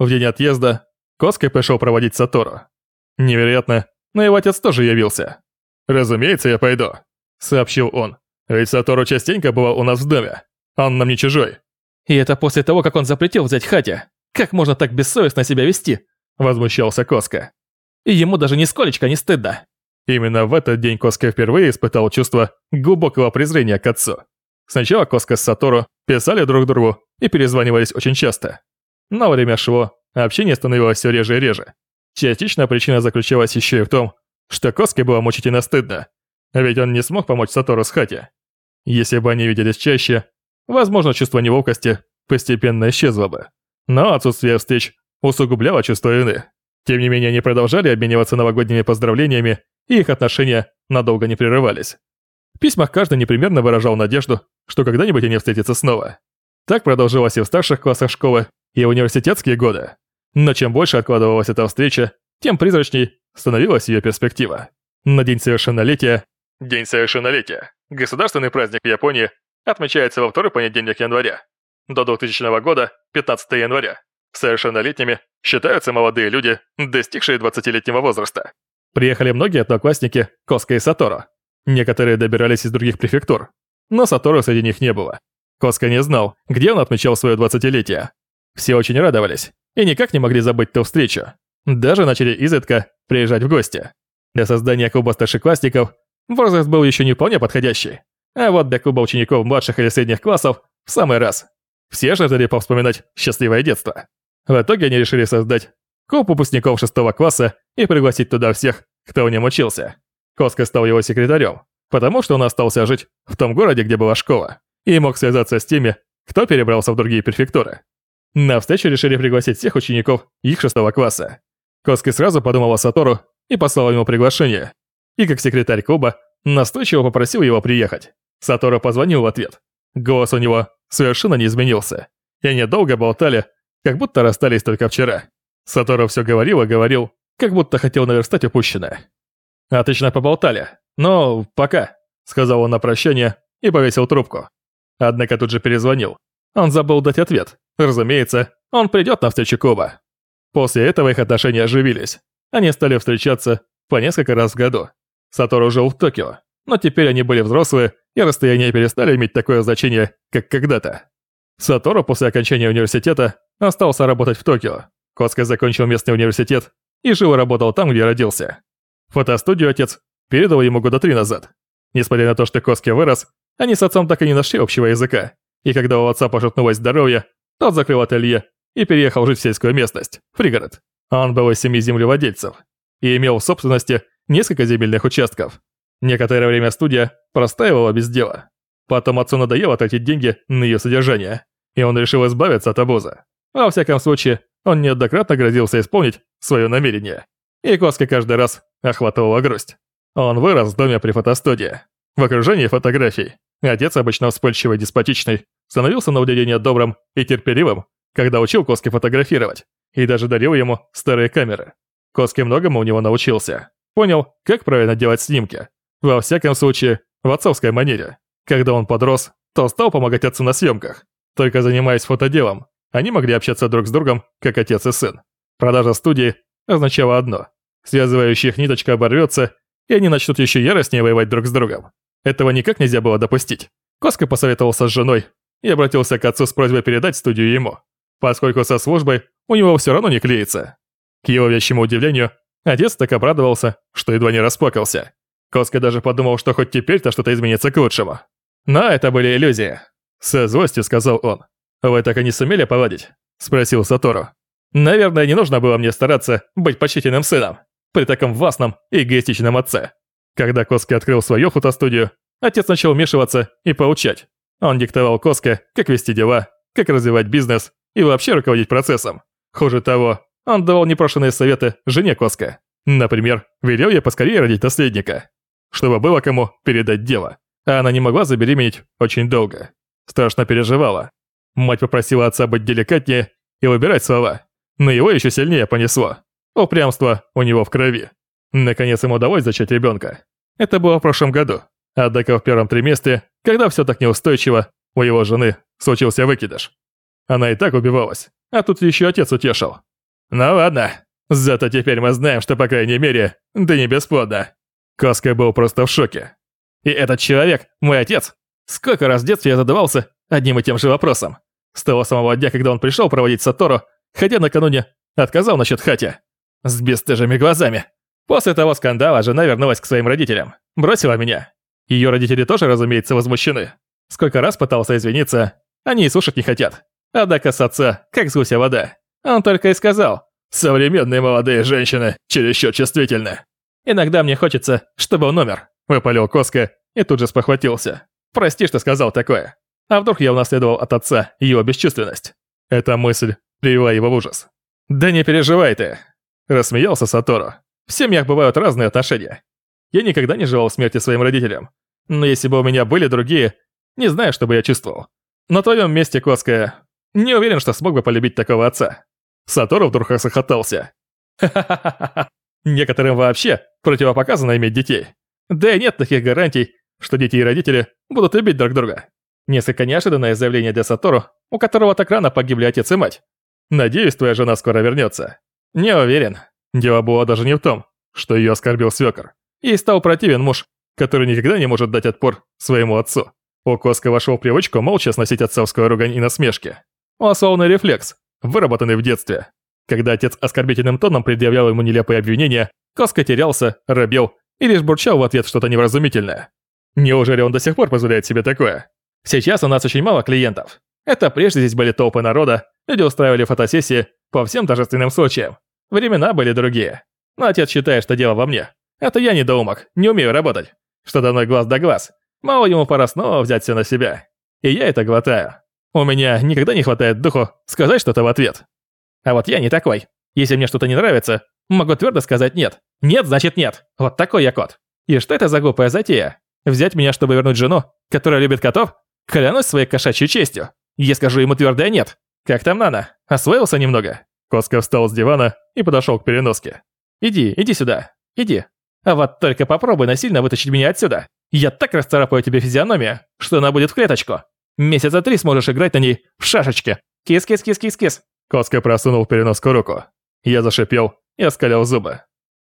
В день отъезда Коска пришел проводить Сатору. Невероятно, но его отец тоже явился. «Разумеется, я пойду», — сообщил он. «Ведь Сатору частенько бывал у нас в доме. Он нам не чужой». И это после того, как он запретил взять Хати. Как можно так бессовестно себя вести? Возмущался Коска. И ему даже нисколечко не стыдно. Именно в этот день Коска впервые испытал чувство глубокого презрения к отцу. Сначала Коска с Сатору писали друг другу и перезванивались очень часто. Но время шло, а общение становилось все реже и реже. Частично причина заключалась еще и в том, что Коске было мучительно стыдно, ведь он не смог помочь Сатору с Хати. Если бы они виделись чаще, возможно, чувство неловкости постепенно исчезло бы. Но отсутствие встреч усугубляло чувство вины. Тем не менее, они продолжали обмениваться новогодними поздравлениями, и их отношения надолго не прерывались. В письмах каждый непременно выражал надежду, что когда-нибудь они встретятся снова. Так продолжилось и в старших классах школы, и университетские годы. Но чем больше откладывалась эта встреча, тем призрачней становилась ее перспектива. На день совершеннолетия... День совершеннолетия. Государственный праздник в Японии отмечается во второй понедельник января. До 2000 года, 15 января. Совершеннолетними считаются молодые люди, достигшие 20-летнего возраста. Приехали многие одноклассники Коска и Сатору. Некоторые добирались из других префектур, но Сатору среди них не было. Коска не знал, где он отмечал свое 20-летие. Все очень радовались и никак не могли забыть ту встречу. Даже начали изредка приезжать в гости. Для создания клуба старшеклассников возраст был еще не вполне подходящий. А вот для клуба учеников младших или средних классов в самый раз. Все жаждали повспоминать счастливое детство. В итоге они решили создать клуб выпускников шестого класса и пригласить туда всех, кто в нем учился. Коска стал его секретарем, потому что он остался жить в том городе, где была школа, и мог связаться с теми, кто перебрался в другие префектуры. На встречу решили пригласить всех учеников их шестого класса. Коски сразу подумал о Сатору и послал ему приглашение. И как секретарь клуба настойчиво попросил его приехать. Сатору позвонил в ответ. Голос у него совершенно не изменился. И они долго болтали, как будто расстались только вчера. Сатору все говорил и говорил, как будто хотел наверстать упущенное. «Отлично поболтали, но пока», — сказал он на прощание и повесил трубку. Однако тут же перезвонил. Он забыл дать ответ. Разумеется, он придет на встречу клуба. После этого их отношения оживились. Они стали встречаться по несколько раз в году. Сатору жил в Токио, но теперь они были взрослые, и расстояния перестали иметь такое значение, как когда-то. Сатору после окончания университета остался работать в Токио. Коска закончил местный университет и жил и работал там, где родился. Фотостудию отец передал ему года три назад. Несмотря на то, что Коски вырос, они с отцом так и не нашли общего языка. И когда у отца пошатнулось здоровье, тот закрыл ателье и переехал жить в сельскую местность, в пригород. Он был из семьи землевладельцев и имел в собственности несколько земельных участков. Некоторое время студия простаивала без дела. Потом отцу надоело тратить деньги на ее содержание, и он решил избавиться от обоза. Во всяком случае, он неоднократно грозился исполнить свое намерение. И Коски каждый раз охватывала грусть. Он вырос в доме при фотостудии, в окружении фотографий, Отец, обычно вспыльчивый деспотичный, становился на удивление добрым и терпеливым, когда учил Коски фотографировать, и даже дарил ему старые камеры. Коски многому у него научился. Понял, как правильно делать снимки. Во всяком случае, в отцовской манере. Когда он подрос, то стал помогать отцу на съемках. Только занимаясь фотоделом, они могли общаться друг с другом, как отец и сын. Продажа студии означала одно. Связывающая их ниточка оборвется, и они начнут еще яростнее воевать друг с другом. Этого никак нельзя было допустить. Коска посоветовался с женой и обратился к отцу с просьбой передать студию ему, поскольку со службой у него все равно не клеится. К его вещему удивлению, отец так обрадовался, что едва не расплакался. Коска даже подумал, что хоть теперь-то что-то изменится к лучшему. Но это были иллюзии. Со злостью сказал он. «Вы так и не сумели поладить?» Спросил Сатору. «Наверное, не нужно было мне стараться быть почтительным сыном при таком властном и эгоистичном отце. Когда Коски открыл свою фотостудию, отец начал вмешиваться и поучать. Он диктовал Коске, как вести дела, как развивать бизнес и вообще руководить процессом. Хуже того, он давал непрошенные советы жене Коска. Например, велел ей поскорее родить наследника, чтобы было кому передать дело. А она не могла забеременеть очень долго. Страшно переживала. Мать попросила отца быть деликатнее и выбирать слова. Но его еще сильнее понесло. Упрямство у него в крови. Наконец ему удалось зачать ребенка. Это было в прошлом году. Однако в первом триместре, когда все так неустойчиво, у его жены случился выкидыш. Она и так убивалась, а тут еще отец утешил. Ну ладно, зато теперь мы знаем, что, по крайней мере, ты не бесплодна. Коска был просто в шоке. И этот человек, мой отец, сколько раз в детстве я задавался одним и тем же вопросом. С того самого дня, когда он пришел проводить Сатору, хотя накануне отказал насчет Хати. С бесстыжими глазами. После того скандала жена вернулась к своим родителям. Бросила меня. Ее родители тоже, разумеется, возмущены. Сколько раз пытался извиниться, они и слушать не хотят. Однако с отца, как с гуся вода. Он только и сказал, «Современные молодые женщины чересчур чувствительны». Иногда мне хочется, чтобы он умер. Выпалил Коска и тут же спохватился. Прости, что сказал такое. А вдруг я унаследовал от отца его бесчувственность? Эта мысль привела его в ужас. «Да не переживай ты!» Рассмеялся Сатору. В семьях бывают разные отношения. Я никогда не желал смерти своим родителям. Но если бы у меня были другие, не знаю, что бы я чувствовал. На твоем месте, Коска, не уверен, что смог бы полюбить такого отца. Сатору вдруг расхохотался. Ха-ха-ха-ха. Некоторым вообще противопоказано иметь детей. Да и нет таких гарантий, что дети и родители будут любить друг друга. Несколько неожиданное заявление для Сатору, у которого так рано погибли отец и мать. Надеюсь, твоя жена скоро вернется. Не уверен. Дело было даже не в том, что ее оскорбил свекор. Ей стал противен муж, который никогда не может дать отпор своему отцу. У Коска вошел в привычку молча сносить отцовскую ругань и насмешки. Условный рефлекс, выработанный в детстве. Когда отец оскорбительным тоном предъявлял ему нелепые обвинения, Коска терялся, робел и лишь бурчал в ответ что-то невразумительное. Неужели он до сих пор позволяет себе такое? Сейчас у нас очень мало клиентов. Это прежде здесь были толпы народа, люди устраивали фотосессии по всем торжественным случаям. Времена были другие. Но отец считает, что дело во мне. Это я недоумок, не умею работать. Что до мной глаз да глаз. Мало ему пора снова взять все на себя. И я это глотаю. У меня никогда не хватает духу сказать что-то в ответ. А вот я не такой. Если мне что-то не нравится, могу твердо сказать нет. Нет, значит нет. Вот такой я кот. И что это за глупая затея? Взять меня, чтобы вернуть жену, которая любит котов? Клянусь своей кошачьей честью. Я скажу ему твердое нет. Как там Нана? Освоился немного?» Коска встал с дивана и подошел к переноске. «Иди, иди сюда. Иди. А вот только попробуй насильно вытащить меня отсюда. Я так расцарапаю тебе физиономию, что она будет в клеточку. Месяца три сможешь играть на ней в шашечке. Кис-кис-кис-кис-кис». Коска просунул переноску руку. Я зашипел и оскалил зубы.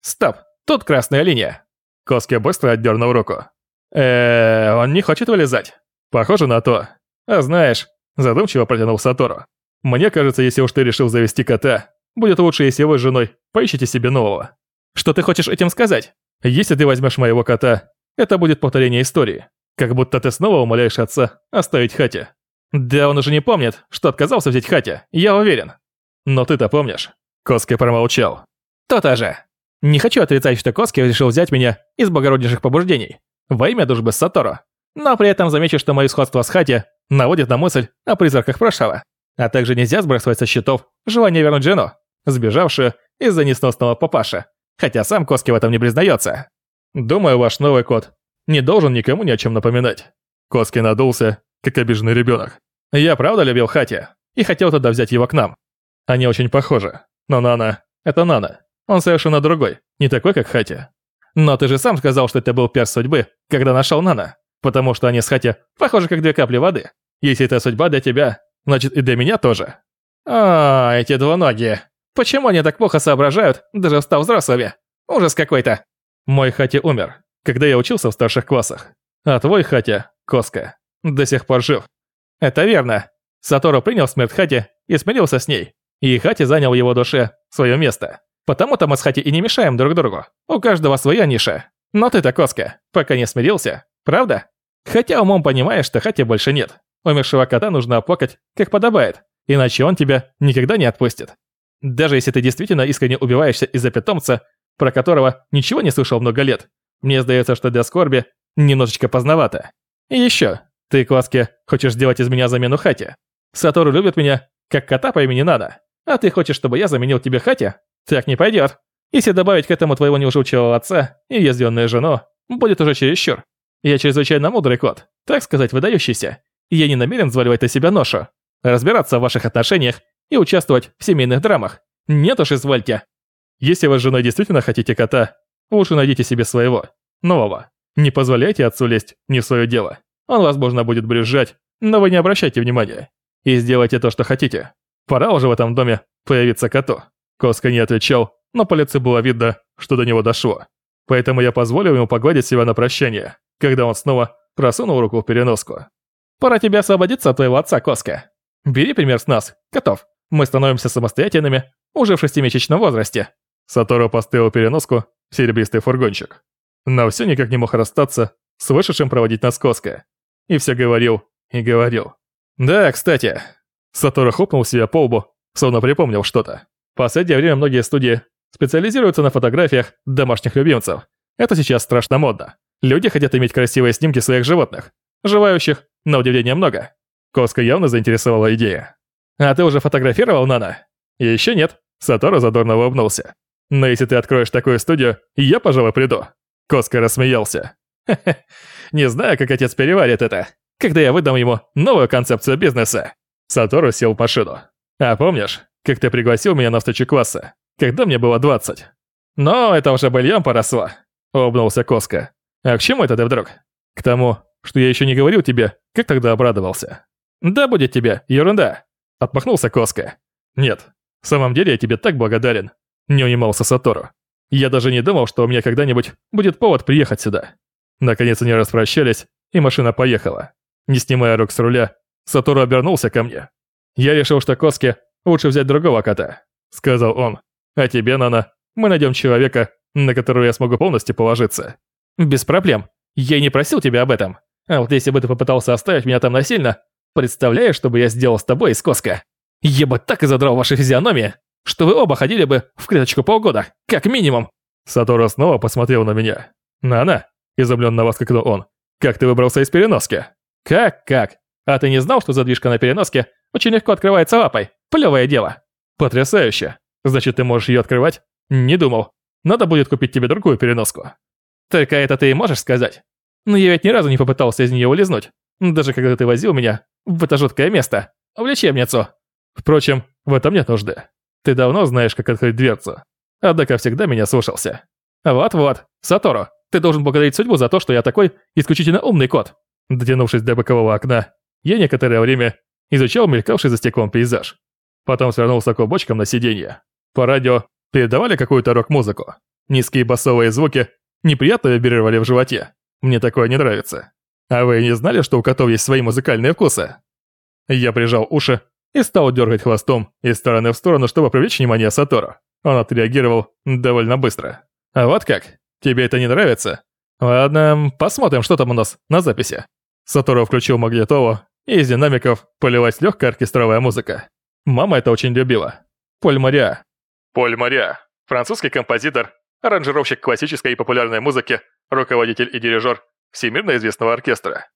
«Стоп, тут красная линия». Коски быстро отдернул руку. э он не хочет вылезать. Похоже на то. А знаешь, задумчиво протянул Сатору. Мне кажется, если уж ты решил завести кота, будет лучше, если вы с женой поищите себе нового. Что ты хочешь этим сказать? Если ты возьмешь моего кота, это будет повторение истории. Как будто ты снова умоляешь отца оставить Хати. Да он уже не помнит, что отказался взять Хати, я уверен. Но ты-то помнишь. Коски промолчал. То-то же. Не хочу отрицать, что Коски решил взять меня из благороднейших побуждений. Во имя дружбы с Сатору. Но при этом замечу, что мое сходство с Хати наводит на мысль о призраках прошлого. А также нельзя сбрасывать со счетов желание вернуть жену, сбежавшую из-за несносного папаша. Хотя сам Коски в этом не признается. Думаю, ваш новый кот не должен никому ни о чем напоминать. Коски надулся, как обиженный ребенок. Я правда любил Хати и хотел тогда взять его к нам. Они очень похожи. Но Нана — это Нана. Он совершенно другой, не такой, как Хати. Но ты же сам сказал, что это был перс судьбы, когда нашел Нана. Потому что они с Хати похожи, как две капли воды. Если это судьба для тебя, значит и для меня тоже. А, эти двуногие. Почему они так плохо соображают, даже став взрослыми? Ужас какой-то. Мой Хати умер, когда я учился в старших классах. А твой Хати, Коска, до сих пор жив. Это верно. Сатору принял смерть Хати и смирился с ней. И Хати занял его душе свое место. Потому-то мы с Хати и не мешаем друг другу. У каждого своя ниша. Но ты-то, Коска, пока не смирился, Правда? Хотя умом понимаешь, что Хати больше нет. Умершего кота нужно оплакать, как подобает, иначе он тебя никогда не отпустит. Даже если ты действительно искренне убиваешься из-за питомца, про которого ничего не слышал много лет, мне сдается, что для скорби немножечко поздновато. И еще, ты, Класке, хочешь сделать из меня замену Хати. Сатору любит меня, как кота по имени Нана. А ты хочешь, чтобы я заменил тебе Хати? Так не пойдет. Если добавить к этому твоего неуживчивого отца и язвенную жену, будет уже чересчур. Я чрезвычайно мудрый кот, так сказать, выдающийся. Я не намерен взваливать на себя ношу. Разбираться в ваших отношениях и участвовать в семейных драмах. Нет уж, извольте. Если вы с женой действительно хотите кота, лучше найдите себе своего, нового. Не позволяйте отцу лезть не в свое дело. Он, возможно, будет брюзжать, но вы не обращайте внимания. И сделайте то, что хотите. Пора уже в этом доме появиться коту. Коска не отвечал, но по лицу было видно, что до него дошло. Поэтому я позволил ему погладить себя на прощание, когда он снова просунул руку в переноску. «Пора тебе освободиться от твоего отца, Коска. Бери пример с нас, котов. Мы становимся самостоятельными уже в шестимесячном возрасте». Сатору поставил переноску в серебристый фургончик. Но все никак не мог расстаться с вышедшим проводить нас Коска. И все говорил и говорил. «Да, кстати». Сатору хлопнул себя по лбу, словно припомнил что-то. Последнее время многие студии специализируются на фотографиях домашних любимцев. Это сейчас страшно модно. Люди хотят иметь красивые снимки своих животных. Желающих, на удивление, много. Коска явно заинтересовала идея. «А ты уже фотографировал, Нана?» «Еще нет», — Сатору задорно улыбнулся. «Но если ты откроешь такую студию, я, пожалуй, приду». Коска рассмеялся. «Хе-хе, не знаю, как отец переварит это, когда я выдам ему новую концепцию бизнеса». Сатору сел в машину. «А помнишь, как ты пригласил меня на встречу класса, когда мне было 20?» «Но это уже быльем поросло», — улыбнулся Коска. «А к чему это ты вдруг?» «К тому, что я еще не говорил тебе, как тогда обрадовался». «Да будет тебе, ерунда», — отмахнулся Коска. «Нет, в самом деле я тебе так благодарен», — не унимался Сатору. «Я даже не думал, что у меня когда-нибудь будет повод приехать сюда». Наконец они распрощались, и машина поехала. Не снимая рук с руля, Сатору обернулся ко мне. «Я решил, что Коске лучше взять другого кота», — сказал он. «А тебе, Нана, мы найдем человека, на которого я смогу полностью положиться». «Без проблем. Я и не просил тебя об этом. А вот если бы ты попытался оставить меня там насильно, представляешь, что бы я сделал с тобой из Коска? Я бы так и задрал ваши физиономии, что вы оба ходили бы в клеточку полгода, как минимум». Сатору снова посмотрел на меня. «Нана», — воскликнул он, — «как ты выбрался из переноски?» «Как-как? А ты не знал, что задвижка на переноске очень легко открывается лапой? Плевое дело». «Потрясающе. Значит, ты можешь ее открывать?» «Не думал. Надо будет купить тебе другую переноску». «Только это ты и можешь сказать? Но я ведь ни разу не попытался из нее улизнуть, даже когда ты возил меня в это жуткое место, в лечебницу. Впрочем, в этом нет нужды. Ты давно знаешь, как открыть дверцу. Однако всегда меня слушался. Вот-вот, Сатору, ты должен благодарить судьбу за то, что я такой исключительно умный кот. Дотянувшись до бокового окна, я некоторое время изучал мелькавший за стеклом пейзаж. Потом свернулся клубочком на сиденье. По радио передавали какую-то рок-музыку. Низкие басовые звуки неприятно вибрировали в животе. Мне такое не нравится. А вы не знали, что у котов есть свои музыкальные вкусы? Я прижал уши и стал дергать хвостом из стороны в сторону, чтобы привлечь внимание Сатору. Он отреагировал довольно быстро. А вот как? Тебе это не нравится? Ладно, посмотрим, что там у нас на записи. Сатору включил магнитолу, и из динамиков полилась легкая оркестровая музыка. Мама это очень любила. Поль Мария. Поль Мария. Французский композитор, аранжировщик классической и популярной музыки, руководитель и дирижер всемирно известного оркестра.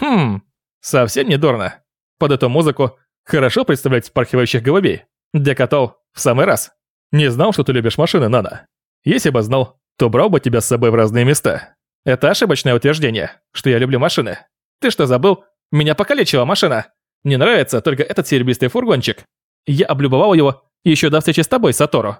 Хм, совсем не дурно. Под эту музыку хорошо представлять спархивающих голубей. Для котов в самый раз. Не знал, что ты любишь машины, Нана. Если бы знал, то брал бы тебя с собой в разные места. Это ошибочное утверждение, что я люблю машины. Ты что, забыл? Меня покалечила машина. Мне нравится только этот серебристый фургончик. Я облюбовал его еще до встречи с тобой, Сатору.